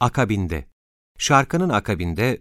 Akabinde. Şarkının akabinde